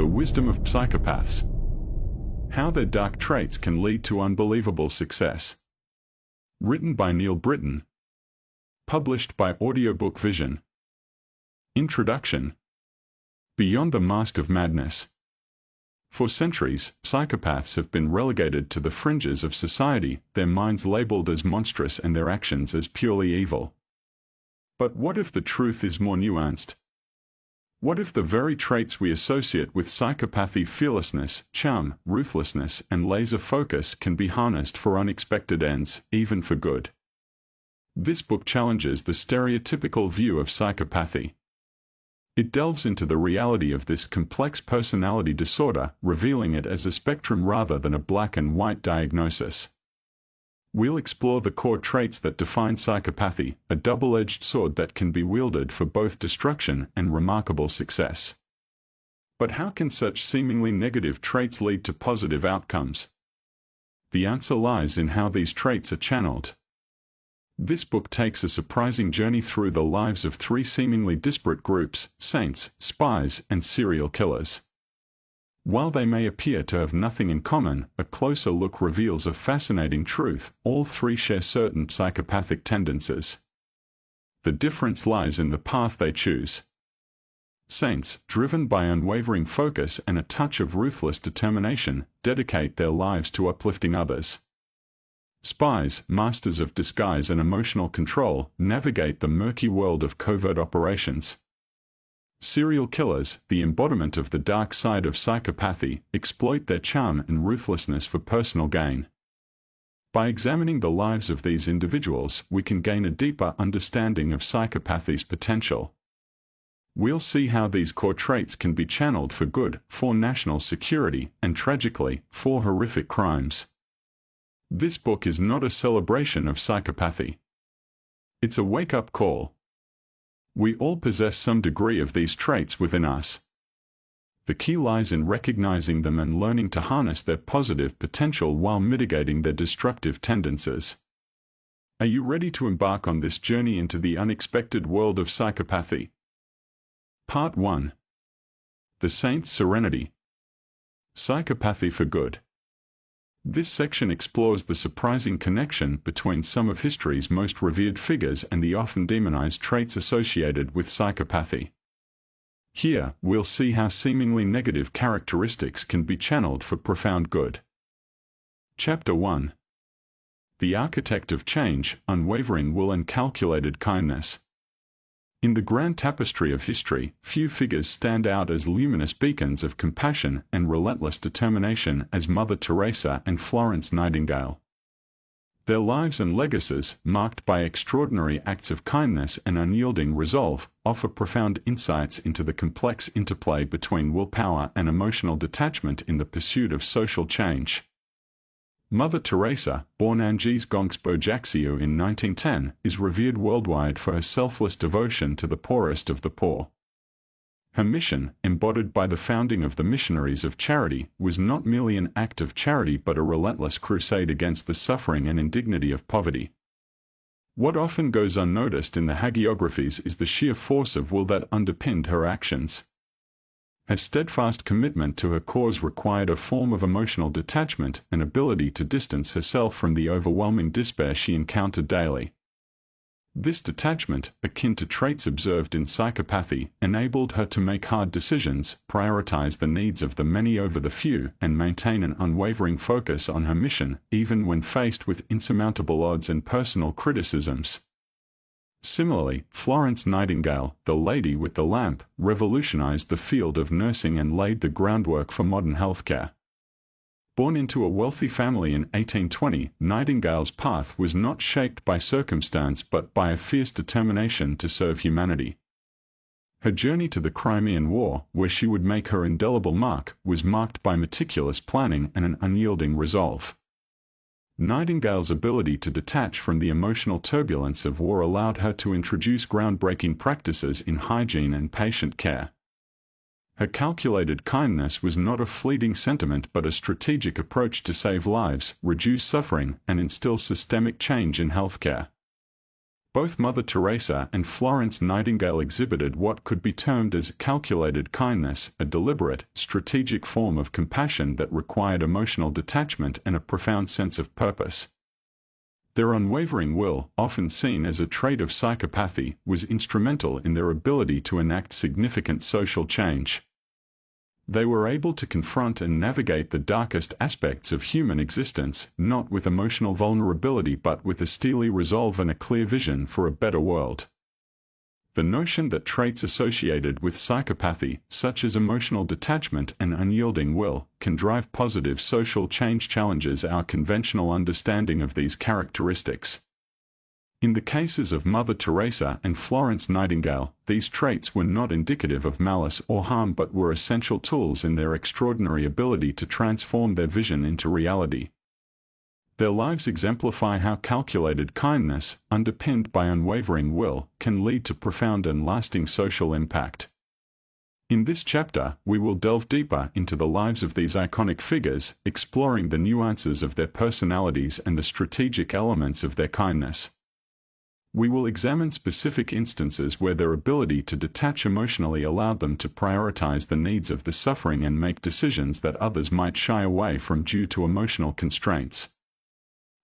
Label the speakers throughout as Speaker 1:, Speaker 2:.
Speaker 1: The Wisdom of Psychopaths How Their Dark Traits Can Lead to Unbelievable Success. Written by Neil Britton. Published by Audiobook Vision. Introduction Beyond the Mask of Madness. For centuries, psychopaths have been relegated to the fringes of society, their minds labeled as monstrous and their actions as purely evil. But what if the truth is more nuanced? What if the very traits we associate with psychopathy fearlessness, charm, ruthlessness, and laser focus can be harnessed for unexpected ends, even for good? This book challenges the stereotypical view of psychopathy. It delves into the reality of this complex personality disorder, revealing it as a spectrum rather than a black and white diagnosis. We'll explore the core traits that define psychopathy, a double-edged sword that can be wielded for both destruction and remarkable success. But how can such seemingly negative traits lead to positive outcomes? The answer lies in how these traits are channeled. This book takes a surprising journey through the lives of three seemingly disparate groups, saints, spies, and serial killers. While they may appear to have nothing in common, a closer look reveals a fascinating truth. All three share certain psychopathic tendencies. The difference lies in the path they choose. Saints, driven by unwavering focus and a touch of ruthless determination, dedicate their lives to uplifting others. Spies, masters of disguise and emotional control, navigate the murky world of covert operations. Serial killers, the embodiment of the dark side of psychopathy, exploit their charm and ruthlessness for personal gain. By examining the lives of these individuals, we can gain a deeper understanding of psychopathy's potential. We'll see how these core traits can be channeled for good, for national security, and tragically, for horrific crimes. This book is not a celebration of psychopathy. It's a wake-up call, we all possess some degree of these traits within us. The key lies in recognizing them and learning to harness their positive potential while mitigating their destructive tendencies. Are you ready to embark on this journey into the unexpected world of psychopathy? Part 1 The Saint's Serenity Psychopathy for Good this section explores the surprising connection between some of history's most revered figures and the often demonized traits associated with psychopathy. Here, we'll see how seemingly negative characteristics can be channeled for profound good. Chapter 1 The Architect of Change, Unwavering Will and Calculated Kindness. In the grand tapestry of history, few figures stand out as luminous beacons of compassion and relentless determination as Mother Teresa and Florence Nightingale. Their lives and legacies, marked by extraordinary acts of kindness and unyielding resolve, offer profound insights into the complex interplay between willpower and emotional detachment in the pursuit of social change. Mother Teresa, born Anjezë Gonxhe Bojaxhiu in 1910, is revered worldwide for her selfless devotion to the poorest of the poor. Her mission, embodied by the founding of the Missionaries of Charity, was not merely an act of charity but a relentless crusade against the suffering and indignity of poverty. What often goes unnoticed in the hagiographies is the sheer force of will that underpinned her actions. Her steadfast commitment to her cause required a form of emotional detachment and ability to distance herself from the overwhelming despair she encountered daily. This detachment, akin to traits observed in psychopathy, enabled her to make hard decisions, prioritize the needs of the many over the few, and maintain an unwavering focus on her mission, even when faced with insurmountable odds and personal criticisms. Similarly, Florence Nightingale, the lady with the lamp, revolutionized the field of nursing and laid the groundwork for modern healthcare. Born into a wealthy family in 1820, Nightingale's path was not shaped by circumstance but by a fierce determination to serve humanity. Her journey to the Crimean War, where she would make her indelible mark, was marked by meticulous planning and an unyielding resolve. Nightingale's ability to detach from the emotional turbulence of war allowed her to introduce groundbreaking practices in hygiene and patient care. Her calculated kindness was not a fleeting sentiment but a strategic approach to save lives, reduce suffering, and instill systemic change in healthcare. Both Mother Teresa and Florence Nightingale exhibited what could be termed as calculated kindness, a deliberate, strategic form of compassion that required emotional detachment and a profound sense of purpose. Their unwavering will, often seen as a trait of psychopathy, was instrumental in their ability to enact significant social change. They were able to confront and navigate the darkest aspects of human existence, not with emotional vulnerability but with a steely resolve and a clear vision for a better world. The notion that traits associated with psychopathy, such as emotional detachment and unyielding will, can drive positive social change challenges our conventional understanding of these characteristics. In the cases of Mother Teresa and Florence Nightingale, these traits were not indicative of malice or harm but were essential tools in their extraordinary ability to transform their vision into reality. Their lives exemplify how calculated kindness, underpinned by unwavering will, can lead to profound and lasting social impact. In this chapter, we will delve deeper into the lives of these iconic figures, exploring the nuances of their personalities and the strategic elements of their kindness. We will examine specific instances where their ability to detach emotionally allowed them to prioritize the needs of the suffering and make decisions that others might shy away from due to emotional constraints.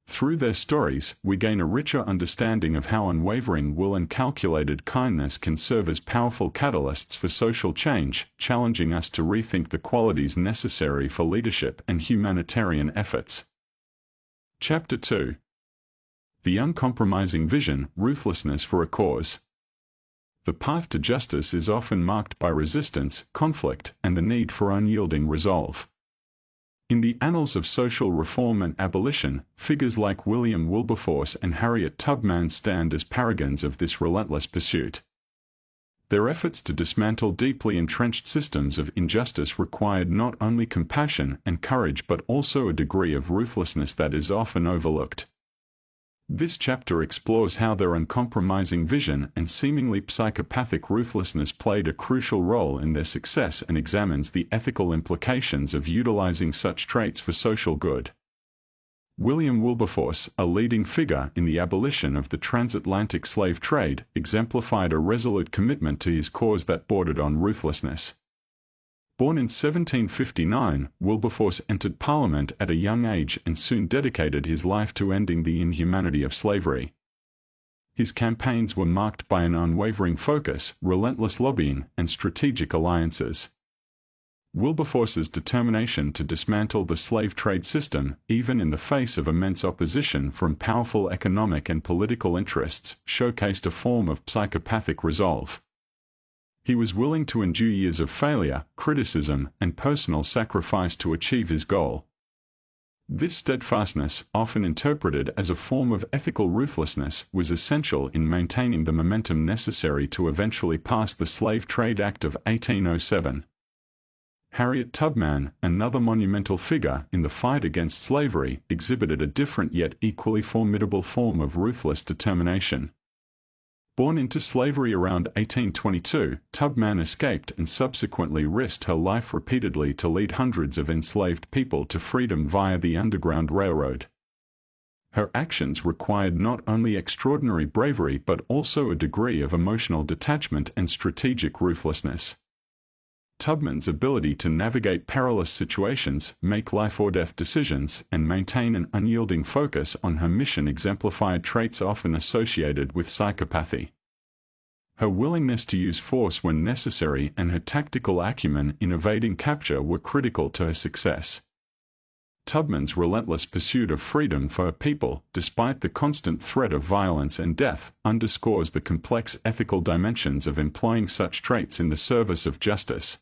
Speaker 1: Through their stories, we gain a richer understanding of how unwavering will and calculated kindness can serve as powerful catalysts for social change, challenging us to rethink the qualities necessary for leadership and humanitarian efforts. Chapter 2 the uncompromising vision, ruthlessness for a cause. The path to justice is often marked by resistance, conflict, and the need for unyielding resolve. In the annals of social reform and abolition, figures like William Wilberforce and Harriet Tubman stand as paragons of this relentless pursuit. Their efforts to dismantle deeply entrenched systems of injustice required not only compassion and courage but also a degree of ruthlessness that is often overlooked. This chapter explores how their uncompromising vision and seemingly psychopathic ruthlessness played a crucial role in their success and examines the ethical implications of utilizing such traits for social good. William Wilberforce, a leading figure in the abolition of the transatlantic slave trade, exemplified a resolute commitment to his cause that bordered on ruthlessness. Born in 1759, Wilberforce entered Parliament at a young age and soon dedicated his life to ending the inhumanity of slavery. His campaigns were marked by an unwavering focus, relentless lobbying, and strategic alliances. Wilberforce's determination to dismantle the slave trade system, even in the face of immense opposition from powerful economic and political interests, showcased a form of psychopathic resolve. He was willing to endure years of failure, criticism, and personal sacrifice to achieve his goal. This steadfastness, often interpreted as a form of ethical ruthlessness, was essential in maintaining the momentum necessary to eventually pass the Slave Trade Act of 1807. Harriet Tubman, another monumental figure in the fight against slavery, exhibited a different yet equally formidable form of ruthless determination. Born into slavery around 1822, Tubman escaped and subsequently risked her life repeatedly to lead hundreds of enslaved people to freedom via the Underground Railroad. Her actions required not only extraordinary bravery but also a degree of emotional detachment and strategic ruthlessness. Tubman's ability to navigate perilous situations, make life or death decisions, and maintain an unyielding focus on her mission exemplified traits often associated with psychopathy. Her willingness to use force when necessary and her tactical acumen in evading capture were critical to her success. Tubman's relentless pursuit of freedom for her people, despite the constant threat of violence and death, underscores the complex ethical dimensions of employing such traits in the service of justice.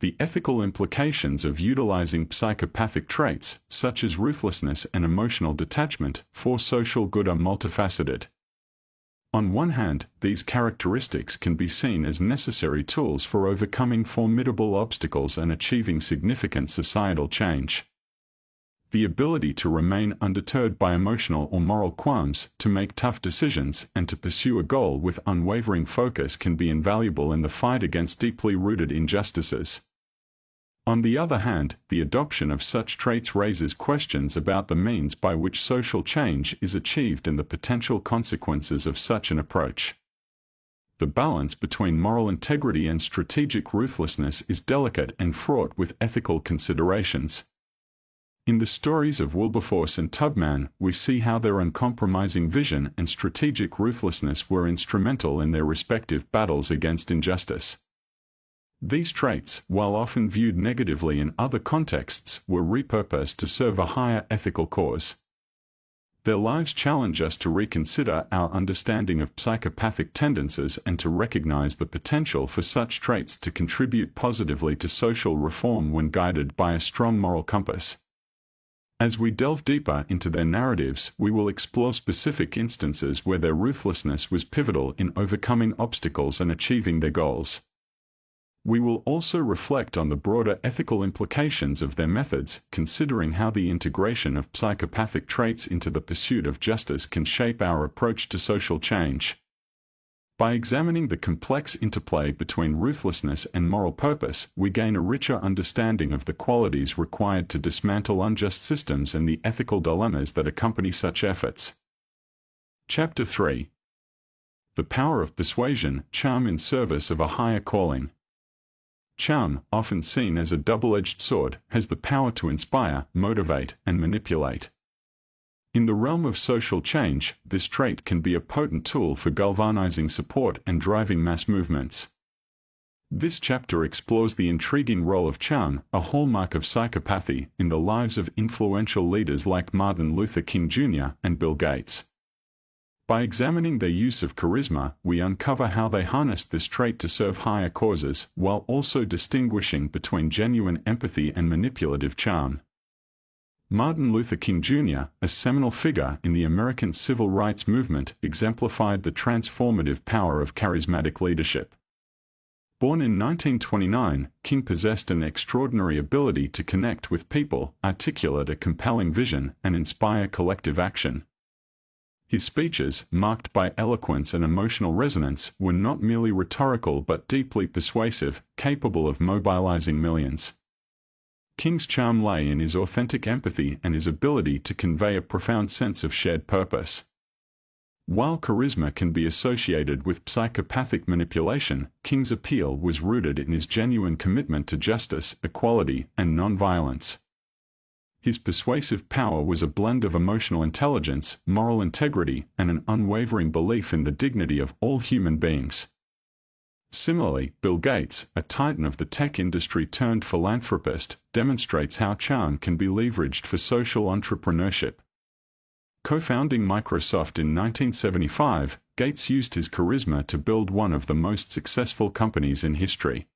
Speaker 1: The ethical implications of utilizing psychopathic traits, such as ruthlessness and emotional detachment, for social good are multifaceted. On one hand, these characteristics can be seen as necessary tools for overcoming formidable obstacles and achieving significant societal change. The ability to remain undeterred by emotional or moral qualms, to make tough decisions, and to pursue a goal with unwavering focus can be invaluable in the fight against deeply rooted injustices. On the other hand, the adoption of such traits raises questions about the means by which social change is achieved and the potential consequences of such an approach. The balance between moral integrity and strategic ruthlessness is delicate and fraught with ethical considerations. In the stories of Wilberforce and Tubman, we see how their uncompromising vision and strategic ruthlessness were instrumental in their respective battles against injustice. These traits, while often viewed negatively in other contexts, were repurposed to serve a higher ethical cause. Their lives challenge us to reconsider our understanding of psychopathic tendencies and to recognize the potential for such traits to contribute positively to social reform when guided by a strong moral compass. As we delve deeper into their narratives, we will explore specific instances where their ruthlessness was pivotal in overcoming obstacles and achieving their goals. We will also reflect on the broader ethical implications of their methods, considering how the integration of psychopathic traits into the pursuit of justice can shape our approach to social change. By examining the complex interplay between ruthlessness and moral purpose, we gain a richer understanding of the qualities required to dismantle unjust systems and the ethical dilemmas that accompany such efforts. Chapter 3 The Power of Persuasion, Charm in Service of a Higher Calling. Charm, often seen as a double-edged sword, has the power to inspire, motivate, and manipulate. In the realm of social change, this trait can be a potent tool for galvanizing support and driving mass movements. This chapter explores the intriguing role of charm, a hallmark of psychopathy, in the lives of influential leaders like Martin Luther King Jr. and Bill Gates. By examining their use of charisma, we uncover how they harnessed this trait to serve higher causes, while also distinguishing between genuine empathy and manipulative charm. Martin Luther King Jr., a seminal figure in the American civil rights movement, exemplified the transformative power of charismatic leadership. Born in 1929, King possessed an extraordinary ability to connect with people, articulate a compelling vision, and inspire collective action. His speeches, marked by eloquence and emotional resonance, were not merely rhetorical but deeply persuasive, capable of mobilizing millions. King's charm lay in his authentic empathy and his ability to convey a profound sense of shared purpose. While charisma can be associated with psychopathic manipulation, King's appeal was rooted in his genuine commitment to justice, equality, and nonviolence. His persuasive power was a blend of emotional intelligence, moral integrity, and an unwavering belief in the dignity of all human beings. Similarly, Bill Gates, a titan of the tech industry turned philanthropist, demonstrates how charm can be leveraged for social entrepreneurship. Co-founding Microsoft in 1975, Gates used his charisma to build one of the most successful companies in history.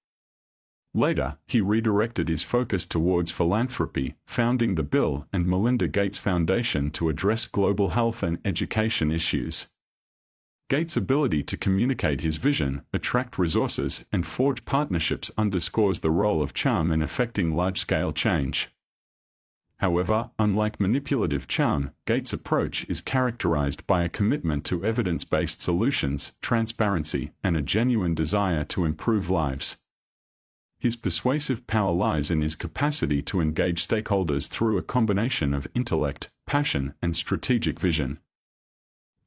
Speaker 1: Later, he redirected his focus towards philanthropy, founding the Bill and Melinda Gates Foundation to address global health and education issues. Gates' ability to communicate his vision, attract resources, and forge partnerships underscores the role of charm in effecting large-scale change. However, unlike manipulative charm, Gates' approach is characterized by a commitment to evidence-based solutions, transparency, and a genuine desire to improve lives. His persuasive power lies in his capacity to engage stakeholders through a combination of intellect, passion, and strategic vision.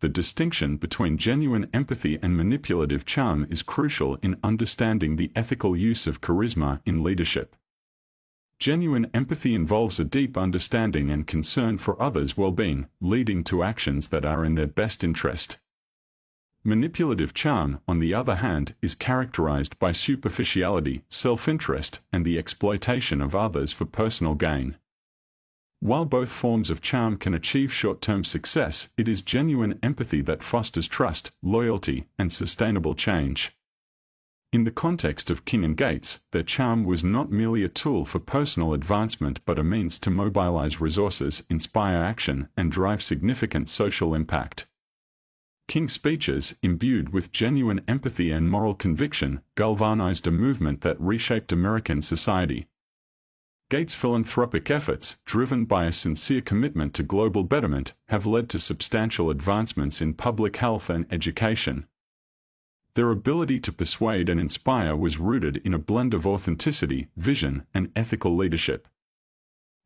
Speaker 1: The distinction between genuine empathy and manipulative charm is crucial in understanding the ethical use of charisma in leadership. Genuine empathy involves a deep understanding and concern for others' well-being, leading to actions that are in their best interest. Manipulative charm, on the other hand, is characterized by superficiality, self-interest, and the exploitation of others for personal gain. While both forms of charm can achieve short-term success, it is genuine empathy that fosters trust, loyalty, and sustainable change. In the context of King and Gates, their charm was not merely a tool for personal advancement but a means to mobilize resources, inspire action, and drive significant social impact. King's speeches, imbued with genuine empathy and moral conviction, galvanized a movement that reshaped American society. Gates' philanthropic efforts, driven by a sincere commitment to global betterment, have led to substantial advancements in public health and education. Their ability to persuade and inspire was rooted in a blend of authenticity, vision, and ethical leadership.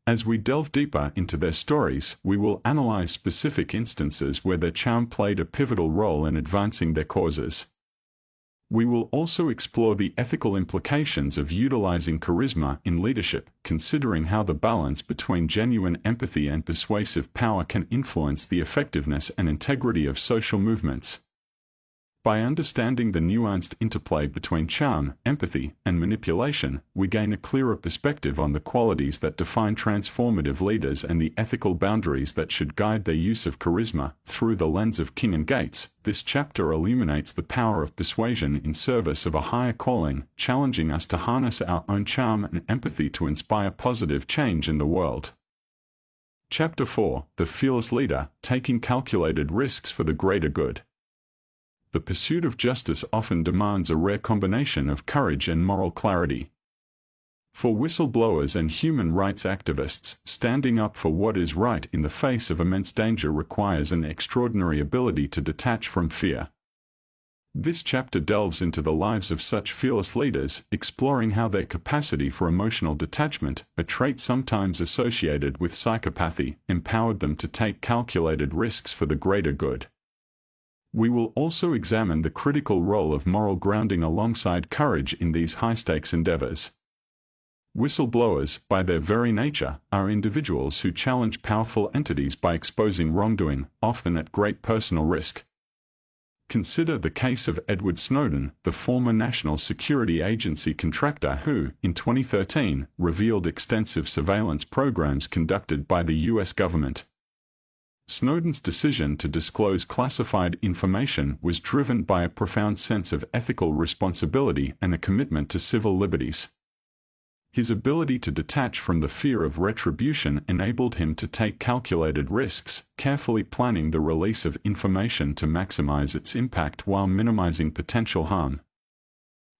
Speaker 1: As we delve deeper into their stories, we will analyze specific instances where their charm played a pivotal role in advancing their causes. We will also explore the ethical implications of utilizing charisma in leadership, considering how the balance between genuine empathy and persuasive power can influence the effectiveness and integrity of social movements. By understanding the nuanced interplay between charm, empathy, and manipulation, we gain a clearer perspective on the qualities that define transformative leaders and the ethical boundaries that should guide their use of charisma. Through the lens of King and Gates, this chapter illuminates the power of persuasion in service of a higher calling, challenging us to harness our own charm and empathy to inspire positive change in the world. Chapter 4 The Fearless Leader Taking Calculated Risks for the Greater Good the pursuit of justice often demands a rare combination of courage and moral clarity. For whistleblowers and human rights activists, standing up for what is right in the face of immense danger requires an extraordinary ability to detach from fear. This chapter delves into the lives of such fearless leaders, exploring how their capacity for emotional detachment, a trait sometimes associated with psychopathy, empowered them to take calculated risks for the greater good. We will also examine the critical role of moral grounding alongside courage in these high-stakes endeavors. Whistleblowers, by their very nature, are individuals who challenge powerful entities by exposing wrongdoing, often at great personal risk. Consider the case of Edward Snowden, the former National Security Agency contractor who, in 2013, revealed extensive surveillance programs conducted by the U.S. government. Snowden's decision to disclose classified information was driven by a profound sense of ethical responsibility and a commitment to civil liberties. His ability to detach from the fear of retribution enabled him to take calculated risks, carefully planning the release of information to maximize its impact while minimizing potential harm.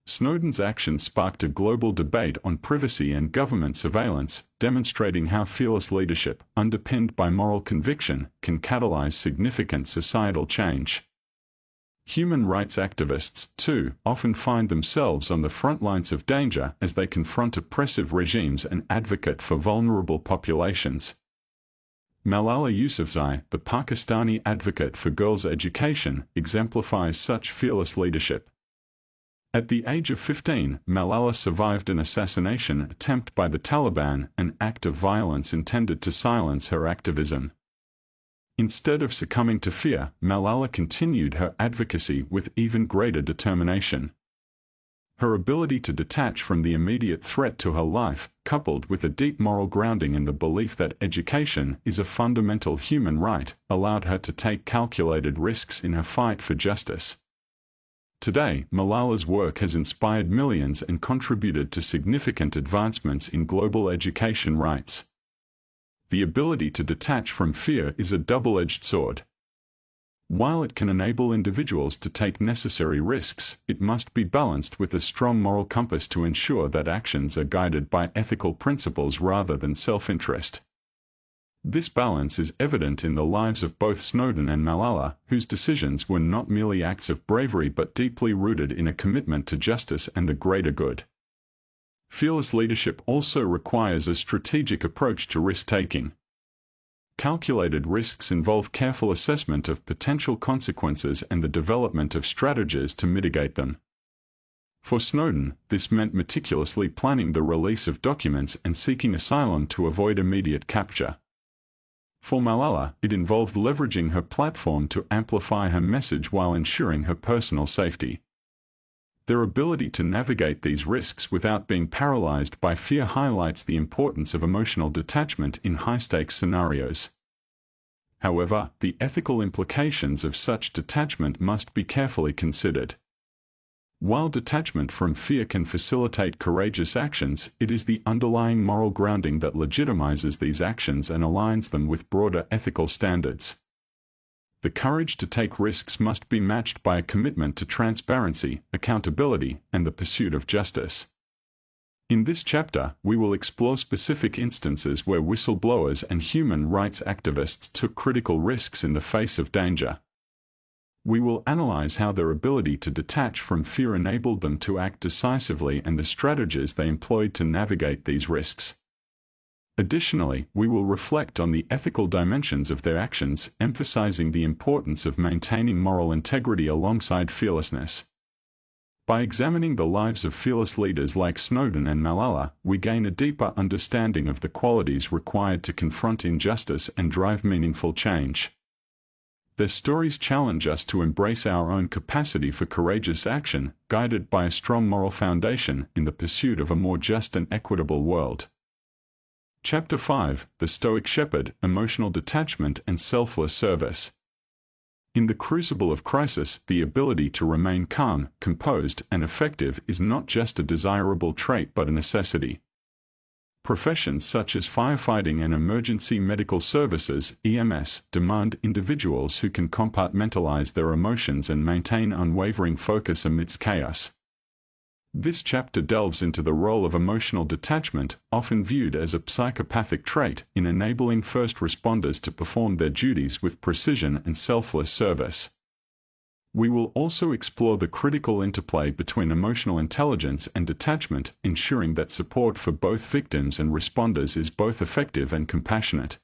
Speaker 1: Snowden's actions sparked a global debate on privacy and government surveillance, demonstrating how fearless leadership, underpinned by moral conviction, can catalyze significant societal change. Human rights activists, too, often find themselves on the front lines of danger as they confront oppressive regimes and advocate for vulnerable populations. Malala Yousafzai, the Pakistani advocate for girls' education, exemplifies such fearless leadership. At the age of 15, Malala survived an assassination attempt by the Taliban, an act of violence intended to silence her activism. Instead of succumbing to fear, Malala continued her advocacy with even greater determination. Her ability to detach from the immediate threat to her life, coupled with a deep moral grounding in the belief that education is a fundamental human right, allowed her to take calculated risks in her fight for justice. Today, Malala's work has inspired millions and contributed to significant advancements in global education rights. The ability to detach from fear is a double-edged sword. While it can enable individuals to take necessary risks, it must be balanced with a strong moral compass to ensure that actions are guided by ethical principles rather than self-interest. This balance is evident in the lives of both Snowden and Malala, whose decisions were not merely acts of bravery but deeply rooted in a commitment to justice and the greater good. Fearless leadership also requires a strategic approach to risk-taking. Calculated risks involve careful assessment of potential consequences and the development of strategies to mitigate them. For Snowden, this meant meticulously planning the release of documents and seeking asylum to avoid immediate capture. For Malala, it involved leveraging her platform to amplify her message while ensuring her personal safety. Their ability to navigate these risks without being paralyzed by fear highlights the importance of emotional detachment in high-stakes scenarios. However, the ethical implications of such detachment must be carefully considered. While detachment from fear can facilitate courageous actions, it is the underlying moral grounding that legitimizes these actions and aligns them with broader ethical standards. The courage to take risks must be matched by a commitment to transparency, accountability, and the pursuit of justice. In this chapter, we will explore specific instances where whistleblowers and human rights activists took critical risks in the face of danger. We will analyze how their ability to detach from fear enabled them to act decisively and the strategies they employed to navigate these risks. Additionally, we will reflect on the ethical dimensions of their actions, emphasizing the importance of maintaining moral integrity alongside fearlessness. By examining the lives of fearless leaders like Snowden and Malala, we gain a deeper understanding of the qualities required to confront injustice and drive meaningful change. Their stories challenge us to embrace our own capacity for courageous action, guided by a strong moral foundation in the pursuit of a more just and equitable world. Chapter 5 The Stoic Shepherd Emotional Detachment and Selfless Service. In the crucible of crisis, the ability to remain calm, composed, and effective is not just a desirable trait but a necessity. Professions such as firefighting and emergency medical services EMS demand individuals who can compartmentalize their emotions and maintain unwavering focus amidst chaos. This chapter delves into the role of emotional detachment, often viewed as a psychopathic trait, in enabling first responders to perform their duties with precision and selfless service. We will also explore the critical interplay between emotional intelligence and detachment, ensuring that support for both victims and responders is both effective and compassionate.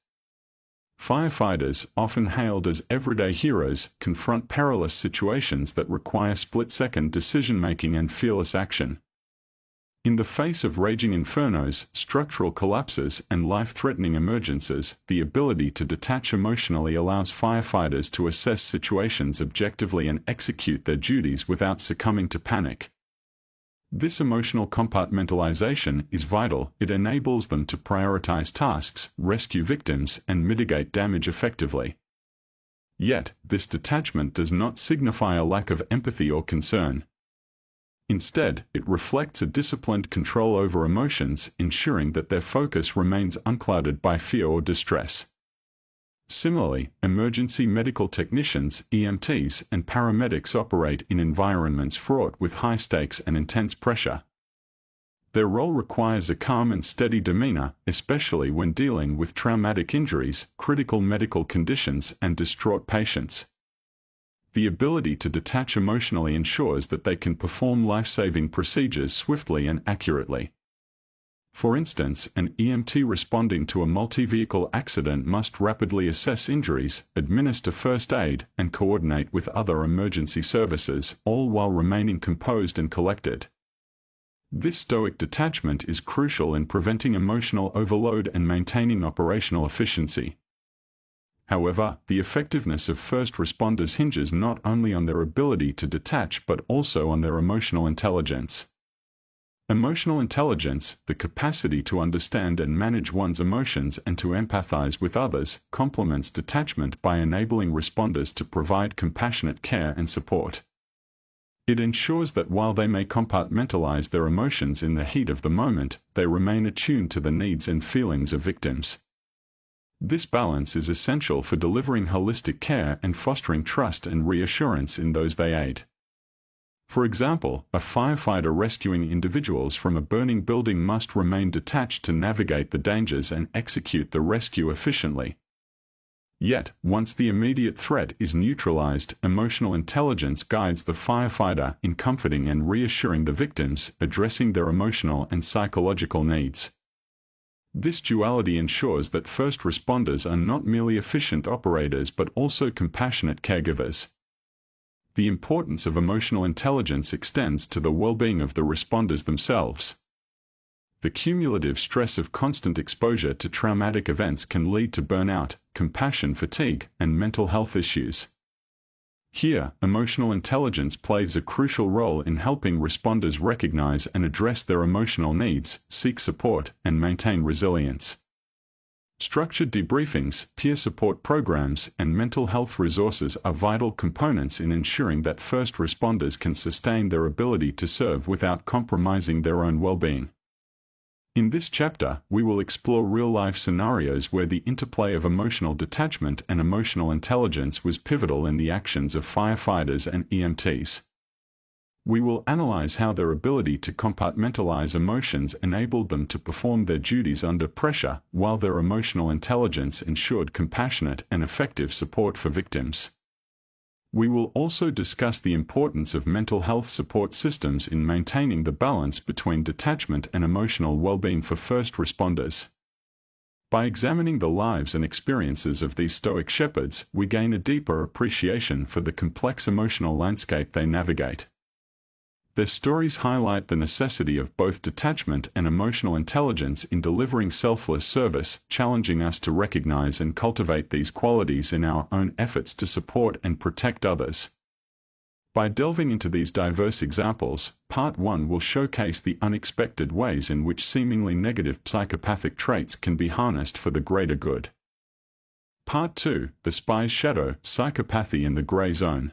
Speaker 1: Firefighters, often hailed as everyday heroes, confront perilous situations that require split-second decision-making and fearless action. In the face of raging infernos, structural collapses, and life-threatening emergencies, the ability to detach emotionally allows firefighters to assess situations objectively and execute their duties without succumbing to panic. This emotional compartmentalization is vital. It enables them to prioritize tasks, rescue victims, and mitigate damage effectively. Yet, this detachment does not signify a lack of empathy or concern. Instead, it reflects a disciplined control over emotions, ensuring that their focus remains unclouded by fear or distress. Similarly, emergency medical technicians, EMTs, and paramedics operate in environments fraught with high stakes and intense pressure. Their role requires a calm and steady demeanor, especially when dealing with traumatic injuries, critical medical conditions, and distraught patients. The ability to detach emotionally ensures that they can perform life-saving procedures swiftly and accurately. For instance, an EMT responding to a multi-vehicle accident must rapidly assess injuries, administer first aid, and coordinate with other emergency services, all while remaining composed and collected. This stoic detachment is crucial in preventing emotional overload and maintaining operational efficiency. However, the effectiveness of first responders hinges not only on their ability to detach but also on their emotional intelligence. Emotional intelligence, the capacity to understand and manage one's emotions and to empathize with others, complements detachment by enabling responders to provide compassionate care and support. It ensures that while they may compartmentalize their emotions in the heat of the moment, they remain attuned to the needs and feelings of victims. This balance is essential for delivering holistic care and fostering trust and reassurance in those they aid. For example, a firefighter rescuing individuals from a burning building must remain detached to navigate the dangers and execute the rescue efficiently. Yet, once the immediate threat is neutralized, emotional intelligence guides the firefighter in comforting and reassuring the victims, addressing their emotional and psychological needs. This duality ensures that first responders are not merely efficient operators but also compassionate caregivers. The importance of emotional intelligence extends to the well-being of the responders themselves. The cumulative stress of constant exposure to traumatic events can lead to burnout, compassion fatigue, and mental health issues. Here, emotional intelligence plays a crucial role in helping responders recognize and address their emotional needs, seek support, and maintain resilience. Structured debriefings, peer support programs, and mental health resources are vital components in ensuring that first responders can sustain their ability to serve without compromising their own well-being. In this chapter, we will explore real-life scenarios where the interplay of emotional detachment and emotional intelligence was pivotal in the actions of firefighters and EMTs. We will analyze how their ability to compartmentalize emotions enabled them to perform their duties under pressure, while their emotional intelligence ensured compassionate and effective support for victims. We will also discuss the importance of mental health support systems in maintaining the balance between detachment and emotional well-being for first responders. By examining the lives and experiences of these Stoic shepherds, we gain a deeper appreciation for the complex emotional landscape they navigate. Their stories highlight the necessity of both detachment and emotional intelligence in delivering selfless service, challenging us to recognize and cultivate these qualities in our own efforts to support and protect others. By delving into these diverse examples, Part 1 will showcase the unexpected ways in which seemingly negative psychopathic traits can be harnessed for the greater good. Part 2 The Spy's Shadow Psychopathy in the Grey Zone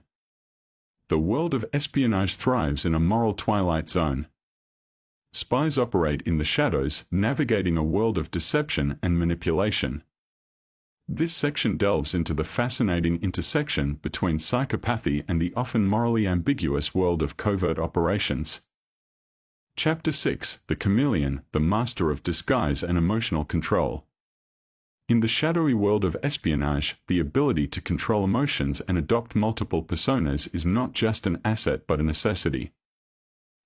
Speaker 1: the world of espionage thrives in a moral twilight zone. Spies operate in the shadows, navigating a world of deception and manipulation. This section delves into the fascinating intersection between psychopathy and the often morally ambiguous world of covert operations. Chapter 6 The Chameleon, the Master of Disguise and Emotional Control. In the shadowy world of espionage, the ability to control emotions and adopt multiple personas is not just an asset but a necessity.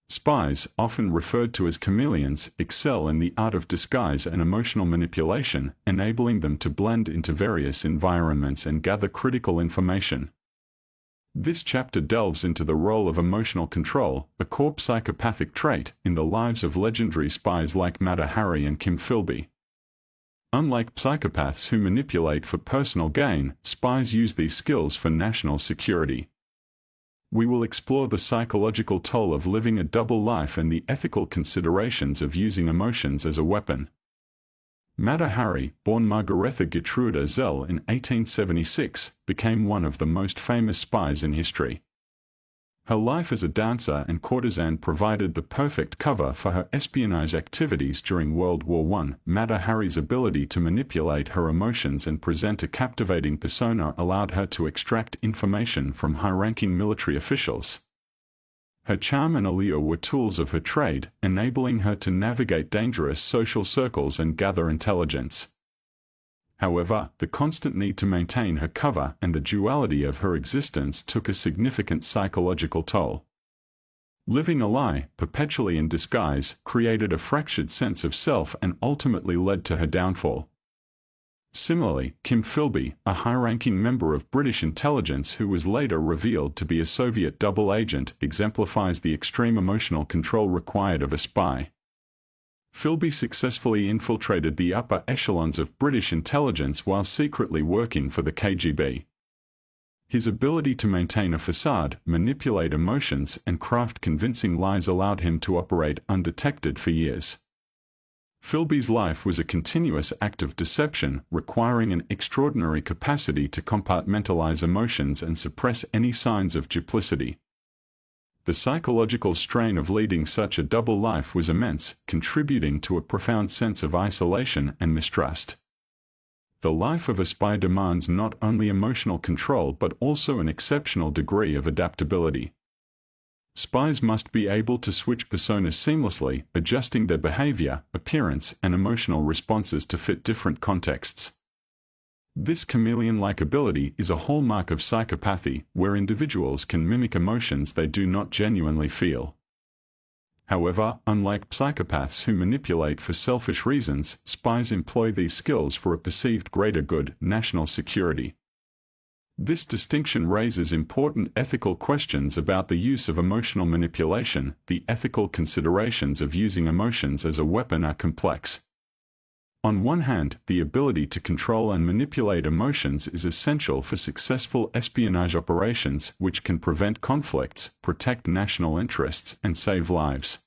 Speaker 1: Spies, often referred to as chameleons, excel in the art of disguise and emotional manipulation, enabling them to blend into various environments and gather critical information. This chapter delves into the role of emotional control, a core psychopathic trait, in the lives of legendary spies like Mata Hari and Kim Philby. Unlike psychopaths who manipulate for personal gain, spies use these skills for national security. We will explore the psychological toll of living a double life and the ethical considerations of using emotions as a weapon. Mata Hari, born Margaretha Geertruida Zelle in 1876, became one of the most famous spies in history. Her life as a dancer and courtesan provided the perfect cover for her espionage activities during World War I. Mata Hari's ability to manipulate her emotions and present a captivating persona allowed her to extract information from high-ranking military officials. Her charm and allure were tools of her trade, enabling her to navigate dangerous social circles and gather intelligence. However, the constant need to maintain her cover and the duality of her existence took a significant psychological toll. Living a lie, perpetually in disguise, created a fractured sense of self and ultimately led to her downfall. Similarly, Kim Philby, a high-ranking member of British intelligence who was later revealed to be a Soviet double agent, exemplifies the extreme emotional control required of a spy. Philby successfully infiltrated the upper echelons of British intelligence while secretly working for the KGB. His ability to maintain a facade, manipulate emotions, and craft convincing lies allowed him to operate undetected for years. Philby's life was a continuous act of deception, requiring an extraordinary capacity to compartmentalize emotions and suppress any signs of duplicity. The psychological strain of leading such a double life was immense, contributing to a profound sense of isolation and mistrust. The life of a spy demands not only emotional control but also an exceptional degree of adaptability. Spies must be able to switch personas seamlessly, adjusting their behavior, appearance, and emotional responses to fit different contexts. This chameleon-like ability is a hallmark of psychopathy, where individuals can mimic emotions they do not genuinely feel. However, unlike psychopaths who manipulate for selfish reasons, spies employ these skills for a perceived greater good, national security. This distinction raises important ethical questions about the use of emotional manipulation. The ethical considerations of using emotions as a weapon are complex. On one hand, the ability to control and manipulate emotions is essential for successful espionage operations which can prevent conflicts, protect national interests, and save lives.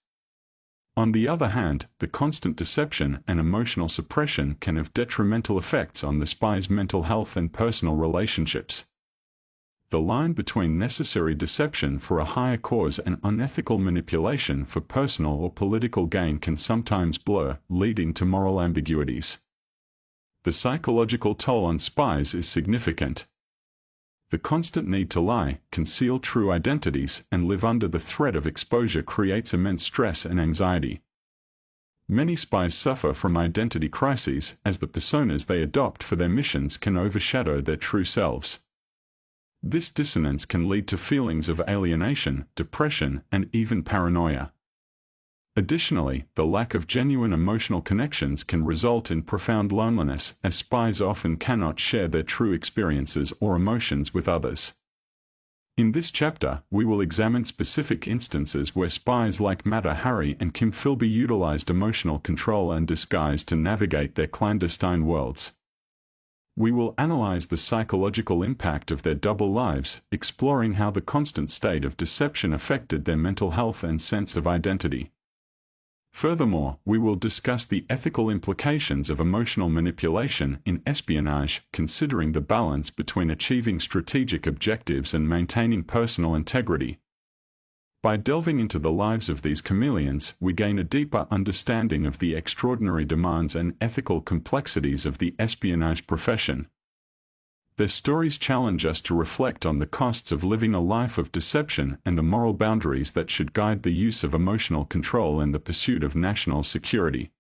Speaker 1: On the other hand, the constant deception and emotional suppression can have detrimental effects on the spy's mental health and personal relationships. The line between necessary deception for a higher cause and unethical manipulation for personal or political gain can sometimes blur, leading to moral ambiguities. The psychological toll on spies is significant. The constant need to lie, conceal true identities, and live under the threat of exposure creates immense stress and anxiety. Many spies suffer from identity crises as the personas they adopt for their missions can overshadow their true selves. This dissonance can lead to feelings of alienation, depression, and even paranoia. Additionally, the lack of genuine emotional connections can result in profound loneliness, as spies often cannot share their true experiences or emotions with others. In this chapter, we will examine specific instances where spies like Mata Hari and Kim Philby utilized emotional control and disguise to navigate their clandestine worlds. We will analyze the psychological impact of their double lives, exploring how the constant state of deception affected their mental health and sense of identity. Furthermore, we will discuss the ethical implications of emotional manipulation in espionage, considering the balance between achieving strategic objectives and maintaining personal integrity. By delving into the lives of these chameleons, we gain a deeper understanding of the extraordinary demands and ethical complexities of the espionage profession. Their stories challenge us to reflect on the costs of living a life of deception and the moral boundaries that should guide the use of emotional control in the pursuit of national security.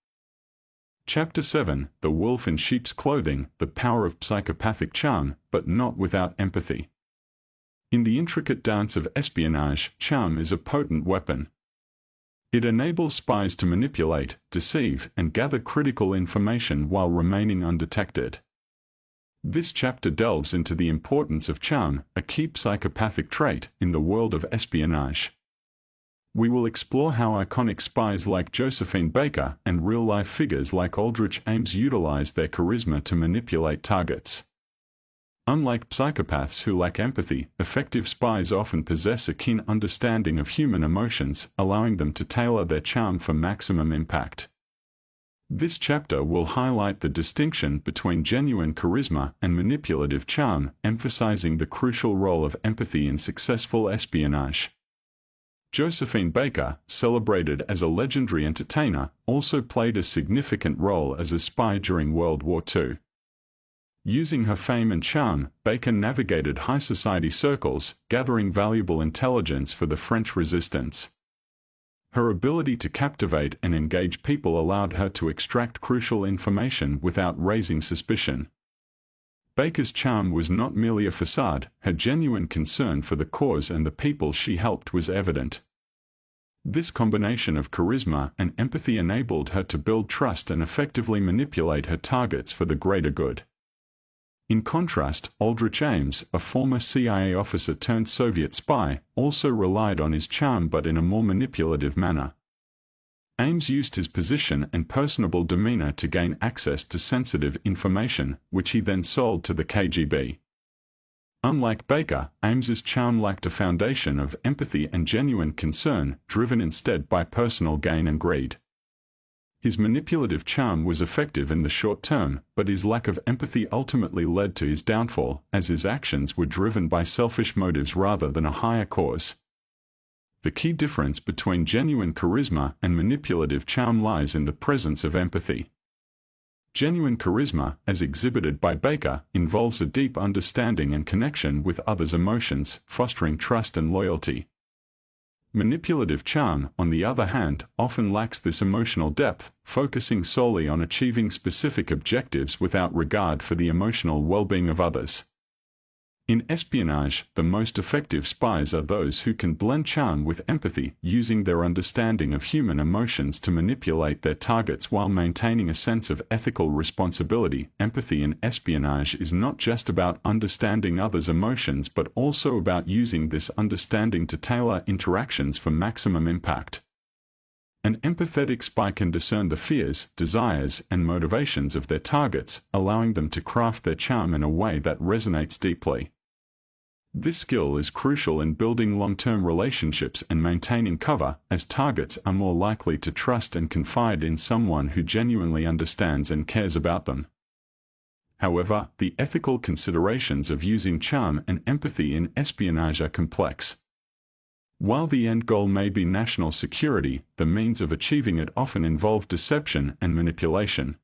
Speaker 1: Chapter 7 The Wolf in Sheep's Clothing The Power of Psychopathic Charm, but Not Without Empathy. In the intricate dance of espionage, charm is a potent weapon. It enables spies to manipulate, deceive, and gather critical information while remaining undetected. This chapter delves into the importance of charm, a key psychopathic trait, in the world of espionage. We will explore how iconic spies like Josephine Baker and real-life figures like Aldrich Ames utilize their charisma to manipulate targets. Unlike psychopaths who lack empathy, effective spies often possess a keen understanding of human emotions, allowing them to tailor their charm for maximum impact. This chapter will highlight the distinction between genuine charisma and manipulative charm, emphasizing the crucial role of empathy in successful espionage. Josephine Baker, celebrated as a legendary entertainer, also played a significant role as a spy during World War II. Using her fame and charm, Baker navigated high society circles, gathering valuable intelligence for the French resistance. Her ability to captivate and engage people allowed her to extract crucial information without raising suspicion. Baker's charm was not merely a facade, her genuine concern for the cause and the people she helped was evident. This combination of charisma and empathy enabled her to build trust and effectively manipulate her targets for the greater good. In contrast, Aldrich Ames, a former CIA officer turned Soviet spy, also relied on his charm but in a more manipulative manner. Ames used his position and personable demeanor to gain access to sensitive information, which he then sold to the KGB. Unlike Baker, Ames's charm lacked a foundation of empathy and genuine concern, driven instead by personal gain and greed. His manipulative charm was effective in the short term, but his lack of empathy ultimately led to his downfall, as his actions were driven by selfish motives rather than a higher cause. The key difference between genuine charisma and manipulative charm lies in the presence of empathy. Genuine charisma, as exhibited by Baker, involves a deep understanding and connection with others' emotions, fostering trust and loyalty. Manipulative charm, on the other hand, often lacks this emotional depth, focusing solely on achieving specific objectives without regard for the emotional well-being of others. In espionage, the most effective spies are those who can blend charm with empathy, using their understanding of human emotions to manipulate their targets while maintaining a sense of ethical responsibility. Empathy in espionage is not just about understanding others' emotions but also about using this understanding to tailor interactions for maximum impact. An empathetic spy can discern the fears, desires, and motivations of their targets, allowing them to craft their charm in a way that resonates deeply. This skill is crucial in building long-term relationships and maintaining cover, as targets are more likely to trust and confide in someone who genuinely understands and cares about them. However, the ethical considerations of using charm and empathy in espionage are complex. While the end goal may be national security, the means of achieving it often involve deception and manipulation.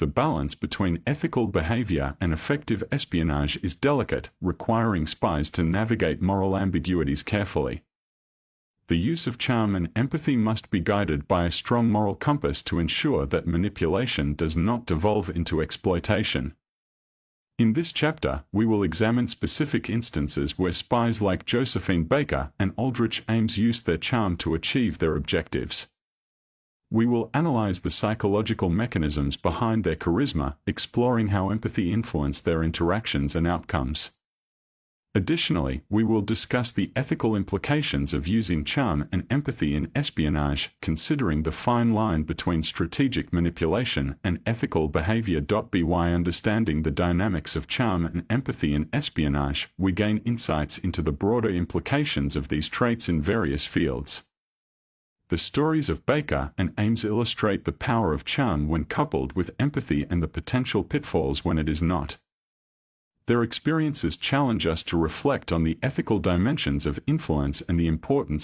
Speaker 1: The balance between ethical behavior and effective espionage is delicate, requiring spies to navigate moral ambiguities carefully. The use of charm and empathy must be guided by a strong moral compass to ensure that manipulation does not devolve into exploitation. In this chapter, we will examine specific instances where spies like Josephine Baker and Aldrich Ames used their charm to achieve their objectives. We will analyze the psychological mechanisms behind their charisma, exploring how empathy influenced their interactions and outcomes. Additionally, we will discuss the ethical implications of using charm and empathy in espionage, considering the fine line between strategic manipulation and ethical behavior. By understanding the dynamics of charm and empathy in espionage, we gain insights into the broader implications of these traits in various fields. The stories of Baker and Ames illustrate the power of charm when coupled with empathy and the potential pitfalls when it is not. Their experiences challenge us to reflect on the ethical dimensions of influence and the importance